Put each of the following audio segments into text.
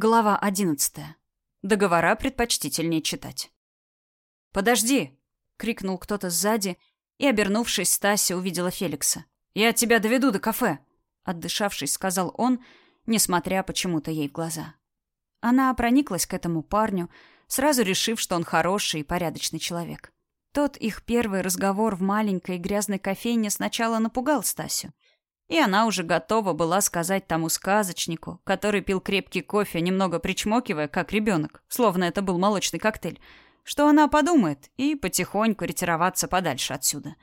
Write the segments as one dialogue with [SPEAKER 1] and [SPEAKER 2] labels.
[SPEAKER 1] Глава одиннадцатая. Договора предпочтительнее читать. «Подожди!» — крикнул кто-то сзади, и, обернувшись, Стася увидела Феликса. «Я тебя доведу до кафе!» — отдышавшись, сказал он, несмотря почему-то ей в глаза. Она прониклась к этому парню, сразу решив, что он хороший и порядочный человек. Тот их первый разговор в маленькой грязной кофейне сначала напугал Стасю — и она уже готова была сказать тому сказочнику, который пил крепкий кофе, немного причмокивая, как ребенок, словно это был молочный коктейль, что она подумает и потихоньку ретироваться подальше отсюда.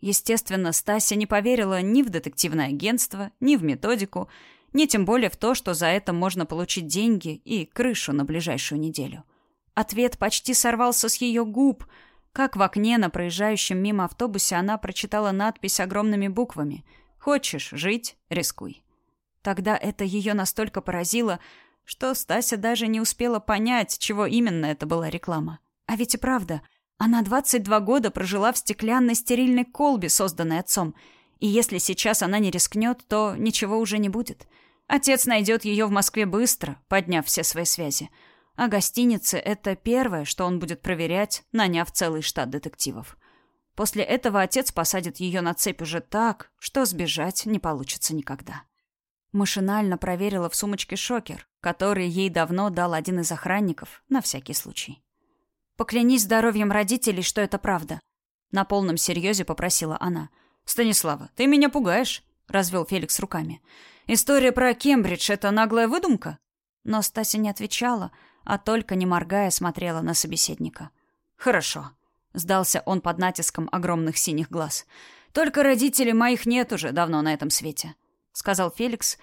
[SPEAKER 1] Естественно, Стася не поверила ни в детективное агентство, ни в методику, ни тем более в то, что за это можно получить деньги и крышу на ближайшую неделю. Ответ почти сорвался с ее губ, как в окне на проезжающем мимо автобусе она прочитала надпись огромными буквами — Хочешь жить — рискуй. Тогда это ее настолько поразило, что Стася даже не успела понять, чего именно это была реклама. А ведь и правда, она 22 года прожила в стеклянной стерильной колбе, созданной отцом. И если сейчас она не рискнет, то ничего уже не будет. Отец найдет ее в Москве быстро, подняв все свои связи. А гостиницы — это первое, что он будет проверять, наняв целый штат детективов. После этого отец посадит ее на цепь уже так, что сбежать не получится никогда. Машинально проверила в сумочке шокер, который ей давно дал один из охранников, на всякий случай. «Поклянись здоровьем родителей, что это правда», — на полном серьезе попросила она. «Станислава, ты меня пугаешь», — развел Феликс руками. «История про Кембридж — это наглая выдумка?» Но Стася не отвечала, а только, не моргая, смотрела на собеседника. «Хорошо», Сдался он под натиском огромных синих глаз. «Только родителей моих нет уже давно на этом свете», — сказал Феликс,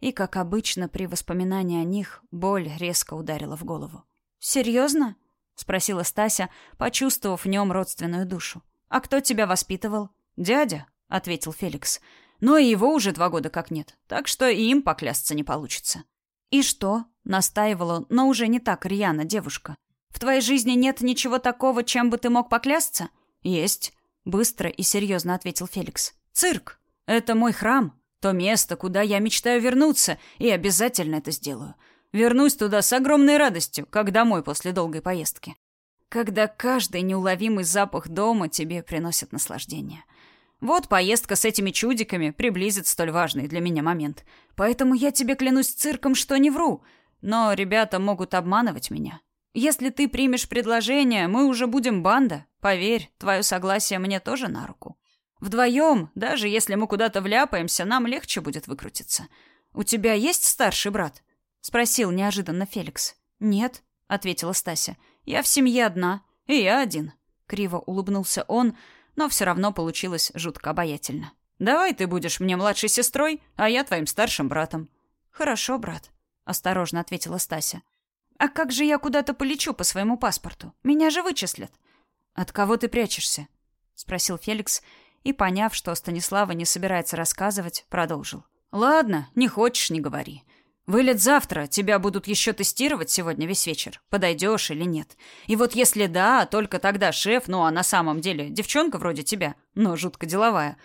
[SPEAKER 1] и, как обычно, при воспоминании о них боль резко ударила в голову. «Серьезно?» — спросила Стася, почувствовав в нем родственную душу. «А кто тебя воспитывал?» «Дядя», — ответил Феликс. «Но и его уже два года как нет, так что и им поклясться не получится». «И что?» — настаивала, но уже не так рьяно девушка. В твоей жизни нет ничего такого, чем бы ты мог поклясться? Есть, быстро и серьезно ответил Феликс. Цирк. Это мой храм, то место, куда я мечтаю вернуться, и обязательно это сделаю. Вернусь туда с огромной радостью, как домой после долгой поездки. Когда каждый неуловимый запах дома тебе приносит наслаждение. Вот поездка с этими чудиками приблизит столь важный для меня момент. Поэтому я тебе клянусь цирком, что не вру. Но ребята могут обманывать меня. Если ты примешь предложение, мы уже будем банда. Поверь, твое согласие мне тоже на руку. Вдвоем, даже если мы куда-то вляпаемся, нам легче будет выкрутиться. У тебя есть старший брат? Спросил неожиданно Феликс. Нет, ответила Стася. Я в семье одна. И я один. Криво улыбнулся он, но все равно получилось жутко обаятельно. Давай ты будешь мне младшей сестрой, а я твоим старшим братом. Хорошо, брат, осторожно ответила Стася. «А как же я куда-то полечу по своему паспорту? Меня же вычислят». «От кого ты прячешься?» — спросил Феликс, и, поняв, что Станислава не собирается рассказывать, продолжил. «Ладно, не хочешь — не говори. Вылет завтра, тебя будут еще тестировать сегодня весь вечер, подойдешь или нет. И вот если да, только тогда шеф, ну а на самом деле девчонка вроде тебя, но жутко деловая,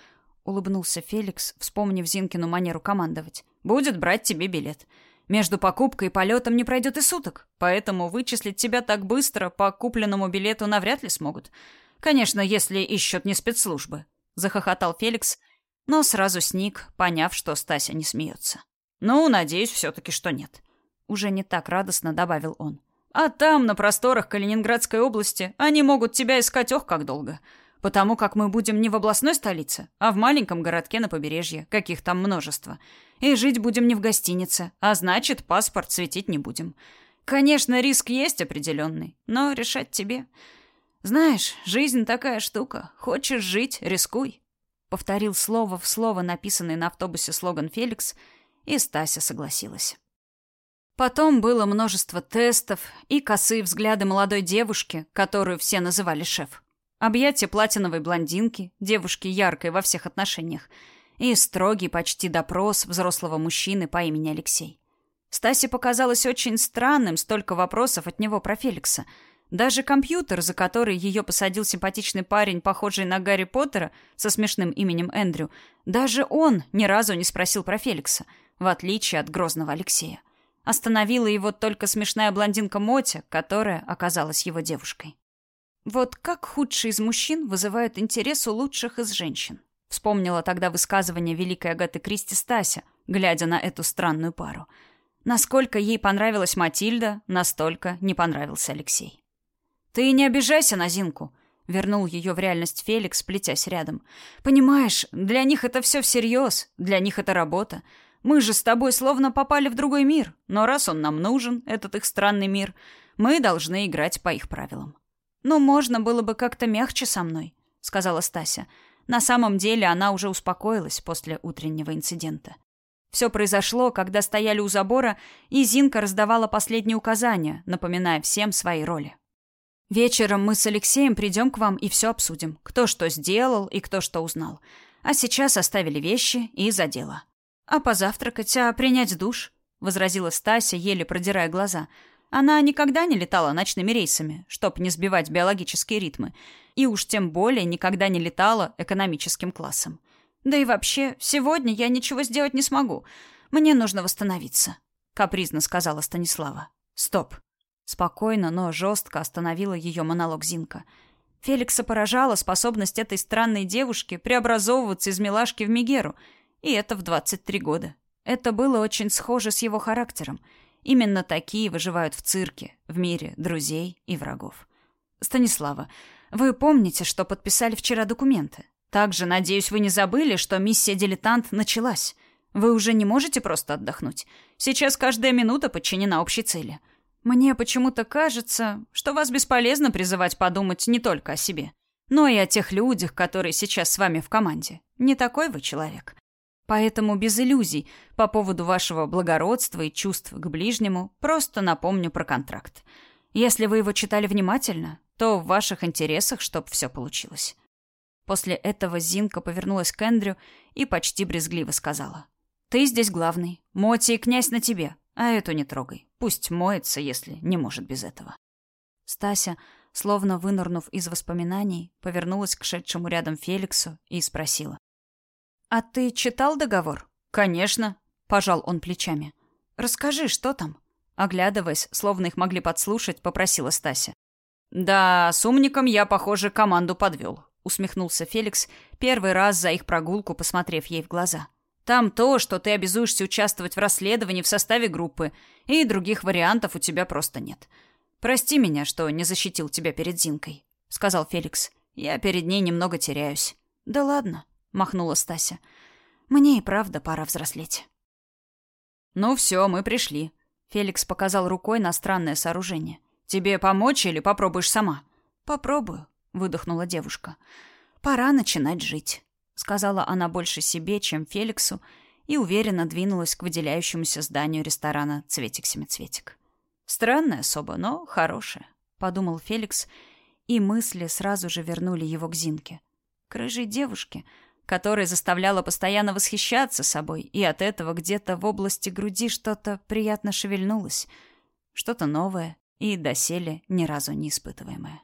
[SPEAKER 1] улыбнулся Феликс, вспомнив Зинкину манеру командовать, будет брать тебе билет. Между покупкой и полетом не пройдет и суток, поэтому вычислить тебя так быстро по купленному билету навряд ли смогут. Конечно, если ищут не спецслужбы», — захохотал Феликс, но сразу сник, поняв, что Стася не смеется. «Ну, надеюсь, все-таки, что нет», — уже не так радостно добавил он. «А там, на просторах Калининградской области, они могут тебя искать ох как долго потому как мы будем не в областной столице, а в маленьком городке на побережье, каких там множество. И жить будем не в гостинице, а значит, паспорт светить не будем. Конечно, риск есть определенный, но решать тебе. Знаешь, жизнь такая штука. Хочешь жить — рискуй. Повторил слово в слово написанный на автобусе слоган Феликс, и Стася согласилась. Потом было множество тестов и косые взгляды молодой девушки, которую все называли шеф. Объятия платиновой блондинки, девушки яркой во всех отношениях, и строгий почти допрос взрослого мужчины по имени Алексей. Стасе показалось очень странным столько вопросов от него про Феликса. Даже компьютер, за который ее посадил симпатичный парень, похожий на Гарри Поттера, со смешным именем Эндрю, даже он ни разу не спросил про Феликса, в отличие от грозного Алексея. Остановила его только смешная блондинка Мотя, которая оказалась его девушкой. Вот как худший из мужчин вызывает интерес у лучших из женщин. Вспомнила тогда высказывание великой Агаты Кристи Стася, глядя на эту странную пару. Насколько ей понравилась Матильда, настолько не понравился Алексей. «Ты не обижайся на Зинку», — вернул ее в реальность Феликс, плетясь рядом. «Понимаешь, для них это все всерьез, для них это работа. Мы же с тобой словно попали в другой мир, но раз он нам нужен, этот их странный мир, мы должны играть по их правилам. «Ну, можно было бы как-то мягче со мной», — сказала Стася. На самом деле она уже успокоилась после утреннего инцидента. Все произошло, когда стояли у забора, и Зинка раздавала последние указания, напоминая всем свои роли. «Вечером мы с Алексеем придем к вам и все обсудим, кто что сделал и кто что узнал. А сейчас оставили вещи и за дело». «А позавтракать, а принять душ?» — возразила Стася, еле продирая глаза. Она никогда не летала ночными рейсами, чтоб не сбивать биологические ритмы, и уж тем более никогда не летала экономическим классом. Да и вообще, сегодня я ничего сделать не смогу. Мне нужно восстановиться», — капризно сказала Станислава. «Стоп». Спокойно, но жестко остановила ее монолог Зинка. Феликса поражала способность этой странной девушки преобразовываться из милашки в Мегеру — и это в 23 года. Это было очень схоже с его характером. Именно такие выживают в цирке, в мире друзей и врагов. Станислава, вы помните, что подписали вчера документы? Также, надеюсь, вы не забыли, что миссия «Дилетант» началась. Вы уже не можете просто отдохнуть. Сейчас каждая минута подчинена общей цели. Мне почему-то кажется, что вас бесполезно призывать подумать не только о себе, но и о тех людях, которые сейчас с вами в команде. Не такой вы человек. Поэтому без иллюзий по поводу вашего благородства и чувств к ближнему просто напомню про контракт. Если вы его читали внимательно, то в ваших интересах, чтоб все получилось. После этого Зинка повернулась к Эндрю и почти брезгливо сказала. «Ты здесь главный. Моти и князь на тебе, а эту не трогай. Пусть моется, если не может без этого». Стася, словно вынырнув из воспоминаний, повернулась к шедшему рядом Феликсу и спросила. «А ты читал договор?» «Конечно», — пожал он плечами. «Расскажи, что там?» Оглядываясь, словно их могли подслушать, попросила Стася. «Да, с умником я, похоже, команду подвел», — усмехнулся Феликс, первый раз за их прогулку, посмотрев ей в глаза. «Там то, что ты обязуешься участвовать в расследовании в составе группы, и других вариантов у тебя просто нет. Прости меня, что не защитил тебя перед Зинкой», — сказал Феликс. «Я перед ней немного теряюсь». «Да ладно», махнула Стася. Мне и правда пора взрослеть. Ну все, мы пришли. Феликс показал рукой на странное сооружение. Тебе помочь или попробуешь сама? Попробую, выдохнула девушка. Пора начинать жить, сказала она больше себе, чем Феликсу, и уверенно двинулась к выделяющемуся зданию ресторана Цветик-семицветик. Странная особа, но хорошая, подумал Феликс, и мысли сразу же вернули его к Зинке. К рыжей девушке, которая заставляла постоянно восхищаться собой, и от этого где-то в области груди что-то приятно шевельнулось, что-то новое и доселе ни разу не испытываемое.